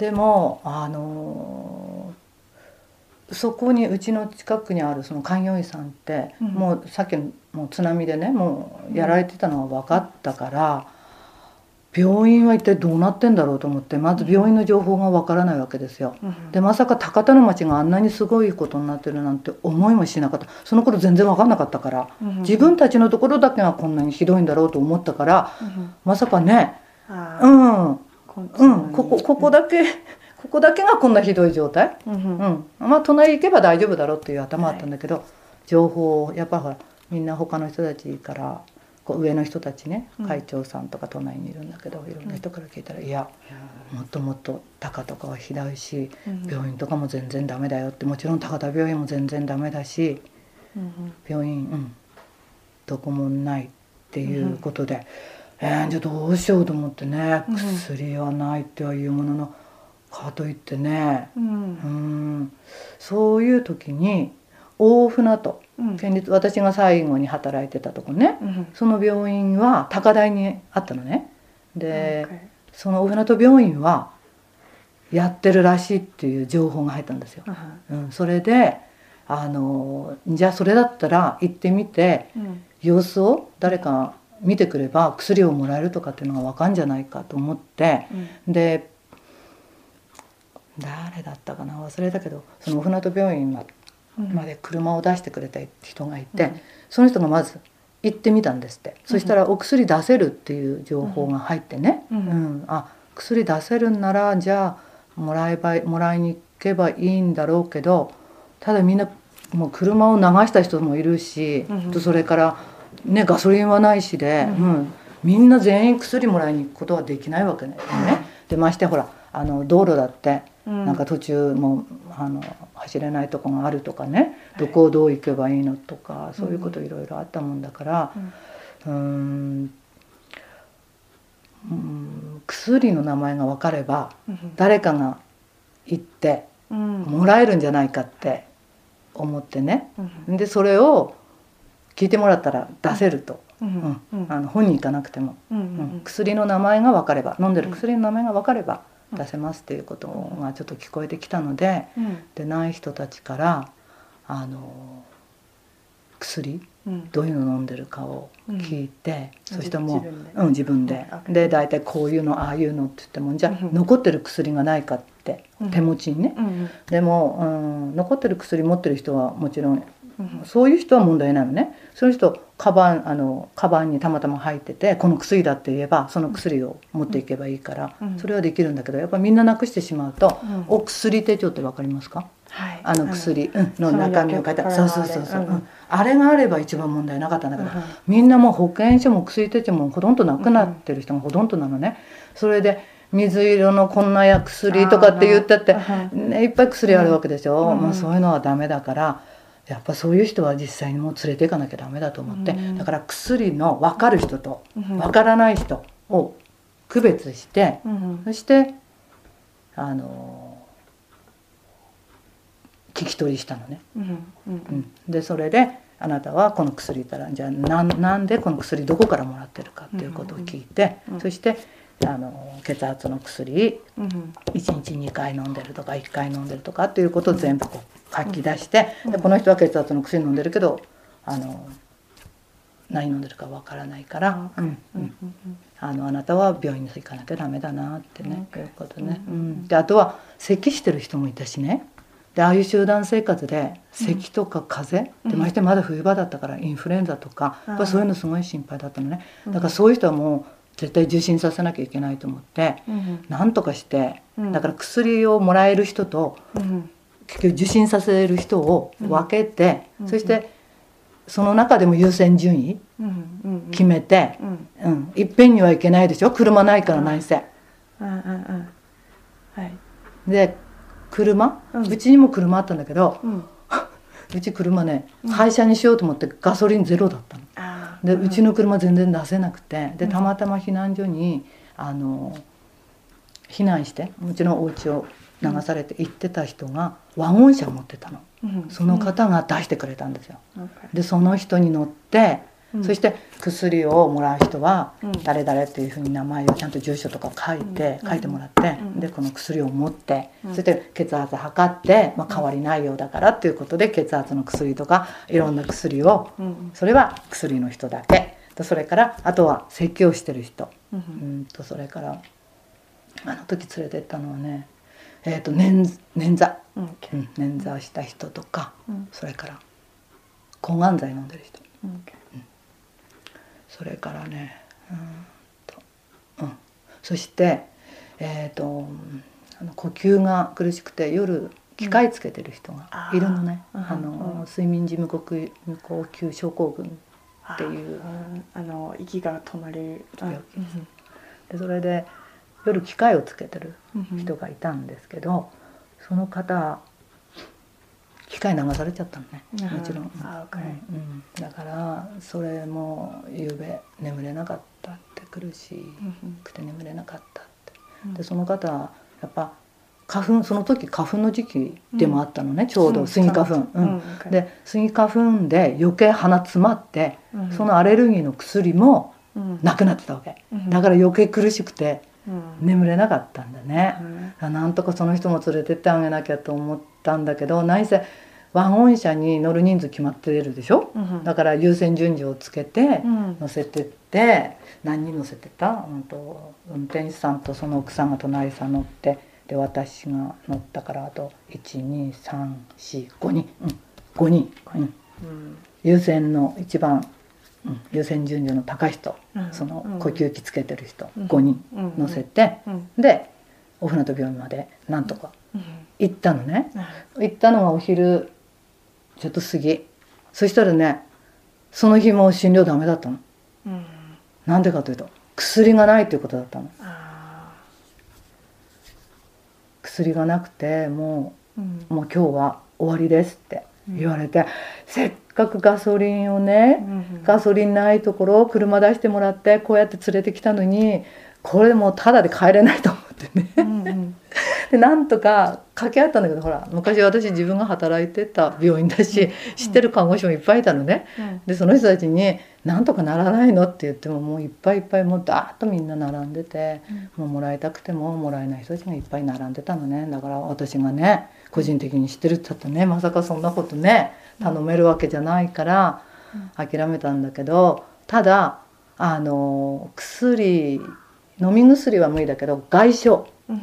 でもあのそこにうちの近くにあるその開業医さんって、うん。もうさっきのもう津波でねもうやられてたのが分かったから、病院は一体どうなってんだろうと思ってまず病院の情報が分からないわけですよ。うん。でまさか高田の町があんなにすごいことになってるなんて思いもしなかった。その頃全然分かんなかったからうん。自分たちのところだけがこんなにひどいんだろうと思ったからうん。まさかねうんうんここここだけここだけがこんなひどい状態？うんううん。んまあ隣行けば大丈夫だろうっていう頭あったんだけど、情報をやっぱほらみんな他の人たちからこう上の人たちねうん。会長さんとか都内にいるんだけどいろんな人から聞いたら「いやもっともっと高とかはひどいしうん。病院とかも全然ダメだよ」ってもちろん高田病院も全然ダメだしうん病院うんどこもないっていうことで、えーじゃあどうしようと思ってねうん。薬はないってはいうもののかといってね。うん。うん。そういう時に大船渡。うん。県立私が最後に働いてたとこね。うん。その病院は高台にあったのね。で、その大船渡病院はやってるらしいっていう情報が入ったんですよ。うん。うん、それであのじゃあそれだったら行ってみてうん。様子を誰か見てくれば薬をもらえるとかっていうのが分かんじゃないかと思ってうん。で誰だったかな忘れたけどその大船渡病院まで車を出してくれた人がいて、うん。その人がまず行ってみたんですって、そしたらお薬出せるっていう情報が入ってね、うん。うん。あ薬出せるんならじゃあもらえばもらいに行けばいいんだろうけどただみんなもう車を流した人もいるし、うん。それから、ね、ガソリンはないしで、うん。うん。みんな全員薬もらいに行くことはできないわけね。でましてほらあの道路だってうん。なんか途中もあの走れないとこがあるとかね、はい。どこをどう行けばいいのとかそういうこといろいろあったもんだからうん。うーんうん薬の名前が分かればうん。誰かが行ってうん。もらえるんじゃないかって思ってね。うん。でそれを聞いてもらったら出せると、ううん。あの本人行かなくても、うん薬の名前が分かれば飲んでる薬の名前が分かればうん。出せますっていうことがちょっと聞こえてきたので。うん。でない人たちからあの薬うん。どういうの飲んでるかを聞いて、うん。そしてもう自分で。うん、自分で、うん。で大体こういうのああいうのって言ってもじゃあ、うん。残ってる薬がないかって、うん。手持ちにね、うん。でも、うん、残ってる薬持ってる人はもちろんそういう人は問題ないのね。そういう人カバンあのカバンにたまたま入っててこの薬だって言えばその薬を持っていけばいいから、うん。それはできるんだけどやっぱみんななくしてしまうと、うん。お薬手帳って分かりますか？はい。あの薬うん。の中身を書いたそうそうそうそう、うん。あれがあれば一番問題なかったんだけど、うんみんなもう保険証も薬手帳もほとんどなくなってる人がほとんどなのね。それで水色のこんなや薬とかって言ってって、うん。ね、いっぱい薬あるわけでしょ、うん。まあ、そういうのはダメだからやっぱそういう人は実際にもう連れていかなきゃダメだと思って、うん。だから薬の分かる人とうん。分からない人を区別して、うん。そしてあの聞き取りしたのね。うん。でそれであなたはこの薬たらじゃあなんなんでこの薬どこからもらってるかっていうことを聞いて、そしてあの血圧の薬うん。1日2回飲んでるとか1回飲んでるとかっていうことを全部こう書き出して、うん。でこの人は血圧の薬飲んでるけどあの何飲んでるかわからないから、うん。ううんんうん。あのあなたは病院に行かなきゃダメだなってね、Okay いうことね、ううん。ん。であとは咳してる人もいたしね。でああいう集団生活で咳とか風邪、うん。でましてまだ冬場だったからインフルエンザとか、やっぱそういうのすごい心配だったのね。うん。だからそういう人はもう絶対受診させなきゃいけないと思ってうん。なんとかしてうん。だから薬をもらえる人と受診させる人を分けて、うん。そしてその中でも優先順位決めて、うん。うん、いっぺんにはいけないでしょ？車ないから何せ。うん。うん。うん。はい。で車、ううんちにも車あったんだけど うち車ねうん。廃車にしようと思ってガソリンゼロだったの。あでうちの車全然出せなくて。でうん。たまたま避難所にあの避難してうちのお家を流されて行ってた人がワゴン車を持ってたの。うん。その方が出してくれたんですよ。うん。でその人に乗ってうん。そして薬をもらう人はうん。誰々っていうふうに名前をちゃんと住所とかを書いて、うん。書いてもらって、うん。でこの薬を持って、うん。そして血圧測って、まあ、変わりないようだからっていうことで血圧の薬とかいろんな薬をうん。それは薬の人だけ。とそれからあとは咳をしてる人。ううんんとそれからあの時連れてったのはねえー、と捻捻挫、捻挫した人とかうん。それから抗がん剤飲んでる人。うんそれからねうーんと、うん、そしてえっ、とうんあの呼吸が苦しくて夜機械つけてる人がいるのね、あの睡眠時無呼吸無呼吸症候群っていう。あの息が止まる。病でそれで夜機械をつけてるうん人がいたんですけど、その方機械流されちゃったのね。うんもちろん、あうん OK うん。だからそれも夕べ眠れなかったって苦しくて眠れなかったって。でその方はやっぱ花粉その時花粉の時期でもあったのね、ちょうどスギ花粉、うん。でスギ花粉で余計鼻詰まって、そのアレルギーの薬もなくなってたわけ、だから余計苦しくて眠れなかったんだね、あなんとかその人も連れてってあげなきゃと思ったんだけど何せワゴン車に乗る人数決まってるでしょ、だから優先順序をつけて乗せてって何人乗せてた、うん、と運転手さんとその奥さんが隣さん乗ってで私が乗ったからあと12345人、うん、5人、うん、優先の一番、うん、優先順序の高い人、その呼吸器つけてる人、5人乗せて、でお船渡病院までなんとか。行ったのね、行ったのがお昼ちょっと過ぎ。そしたらねその日も診療ダメだったの、なんでかというと薬がないということだったの。薬がなくてもう,、もう今日は終わりですって言われて、せっかくガソリンをね、ガソリンないところを車出してもらってこうやって連れてきたのにこれもうただで帰れないと思ってね。でなんとか掛け合ったんだけどほら昔私自分が働いてた病院だし、知ってる看護師もいっぱいいたのね、でその人たちに「なんとかならないの?」って言ってももういっぱいいっぱいもうダーッとみんな並んでて、もうもらいたくてももらえない人たちがいっぱい並んでたのね。だから私がね個人的に知ってるって言ったってね。まさかそんなことね頼めるわけじゃないから諦めたんだけどただあの薬飲み薬は無理だけど外傷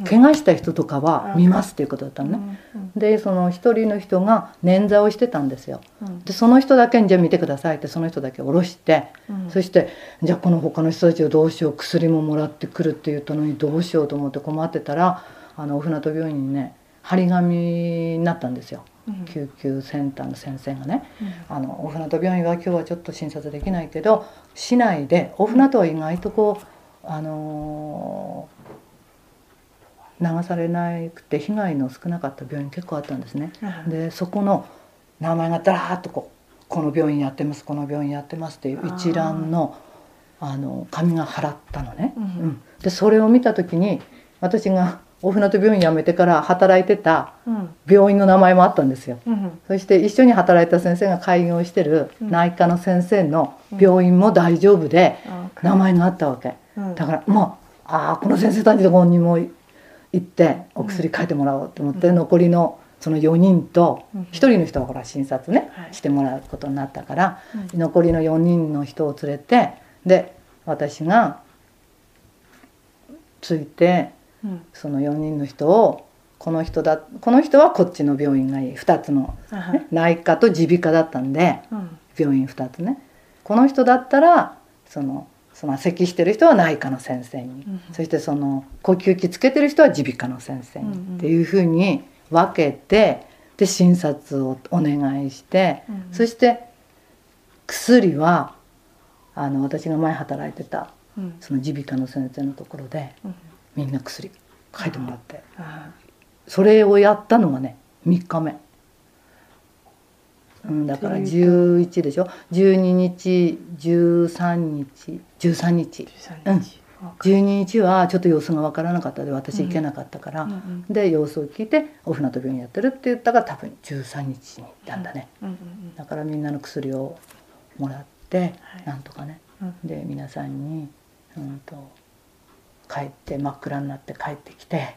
怪我した人とかは見ますっていうことだったのね。でその一人の人が捻挫をしてたんですよ。でその人だけにじゃあ見てくださいってその人だけ下ろして、そしてじゃあこの他の人たちをどうしよう薬ももらってくるって言ったのにどうしようと思って困ってたらあのお船渡病院にね張り紙になったんですよ。救急センターの先生がね、あのお船渡病院は今日はちょっと診察できないけど市内でお船渡は意外とこうあのー流されなくて被害の少なかった病院結構あったんですね。でそこの名前がダラーッとこう「この病院やってますこの病院やってます」っていう一覧のあの紙が払ったのね。うん。でそれを見た時に私が大船渡病院辞めてから働いてた病院の名前もあったんですよ。そして一緒に働いた先生が開業してる内科の先生の病院も大丈夫で名前があったわけ。だからもうああこの先生たちのところにも行ってお薬書いてもらおうと思って、残りのその4人と1人の人はほら診察ね、してもらうことになったから、残りの4人の人を連れてで私がついて、その4人の人をこの人だこの人はこっちの病院がいい。2つの、ね、内科と耳鼻科だったんで、病院2つね。この人だったらそのその咳してる人は内科の先生に、そしてその呼吸器つけてる人は耳鼻科の先生に、っていうふうに分けてで診察をお願いして、そして薬はあの私が前働いてたその耳鼻科の先生のところで、みんな薬書いてもらって、それをやったのがね3日目。うん、だから11でしょ？12日13日13日。うん。12日はちょっと様子が分からなかったで私行けなかったから、うんうん、で様子を聞いて「お船渡病院やってる」って言ったから多分13日に行ったんだね、だからみんなの薬をもらって、はい、なんとかね、うん、で皆さんに、うんと、帰って真っ暗になって帰ってきて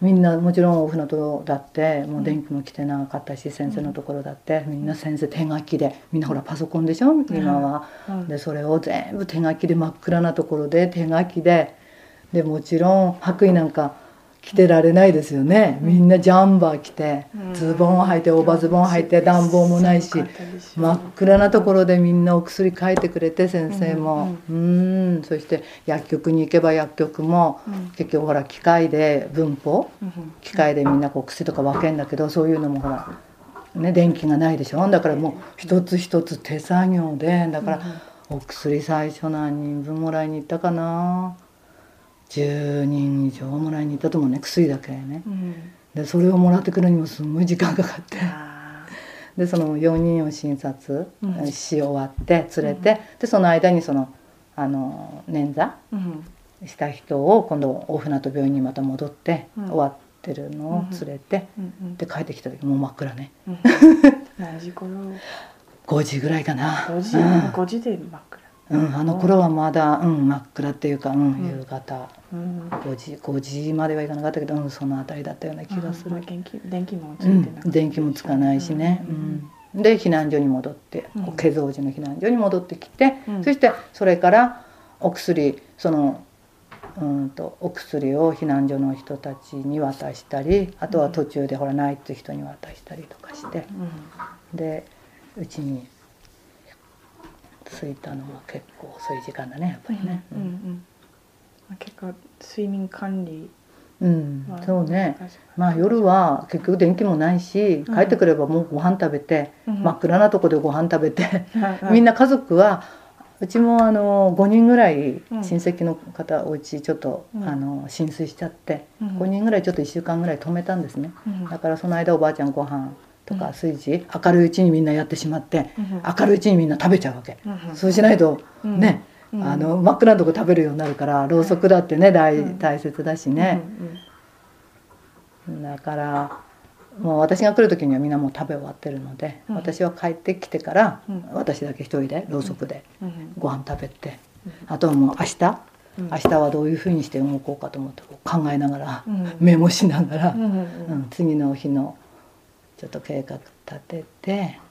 みんなもちろんお船とだってもう電気も来てなかったし、先生のところだってみんな先生手書きでみんなほらパソコンでしょ？今は。でそれを全部手書きで真っ暗なところで手書きででもちろん白衣なんか着てられないですよね。みんなジャンバー着てズボンを履いてオーバーズボン履いて暖房もないし真っ暗なところでみんなお薬書いてくれて先生も。うんそして薬局に行けば薬局も結局ほら機械で文法機械でみんなこう薬とか分けんだけどそういうのもほらね電気がないでしょ。だからもう一つ一つ手作業でだからお薬最初何人分もらいに行ったかな。10人以上もらいに行ったと思うね薬だけね、うん、でそれをもらってくるにもすごい時間かかって。でその4人を診察し終わって連れて、うん、でその間にそのあの捻挫した人を今度大船渡病院にまた戻って、終わってるのを連れて、で帰ってきた時もう真っ暗ね、何時頃？5時ぐらいかな。5時,、うん、5時で真っ暗うん、あの頃はまだ、うん、真っ暗っていうか、うん、夕方、うん、5時5時まではいかなかったけど、うん、その辺りだったような気がする、電気電気もついてなくて、電気もつかないしね、うん。で避難所に戻って、うん、華蔵寺の避難所に戻ってきて、そしてそれからお薬そのうんとお薬を避難所の人たちに渡したりあとは途中でほらないっていう人に渡したりとかして、でうちに着いたのは結構遅い時間だねやっぱりね。うんうん結構睡眠管理うん、そうね。まあ夜は結局電気もないし帰ってくればもうご飯食べて、うん、真っ暗なとこでご飯食べて、うん、みんな家族はうちもあの5人ぐらい親戚の方、お家ちょっと、あの浸水しちゃって、うん、5人ぐらいちょっと1週間ぐらい止めたんですね、だからその間おばあちゃんご飯とか炊事、明るいうちにみんなやってしまって、明るいうちにみんな食べちゃうわけ、そうしないとね、あの真っ暗なとこ食べるようになるからろうそくだってね大大切だしね、だからもう私が来る時にはみんなもう食べ終わってるので、私は帰ってきてから、私だけ一人でろうそくでご飯食べて、あとはもう明日明日はどういうふうにして動こうかと思って考えながら、メモしながら、うん次の日のちょっと計画立てて。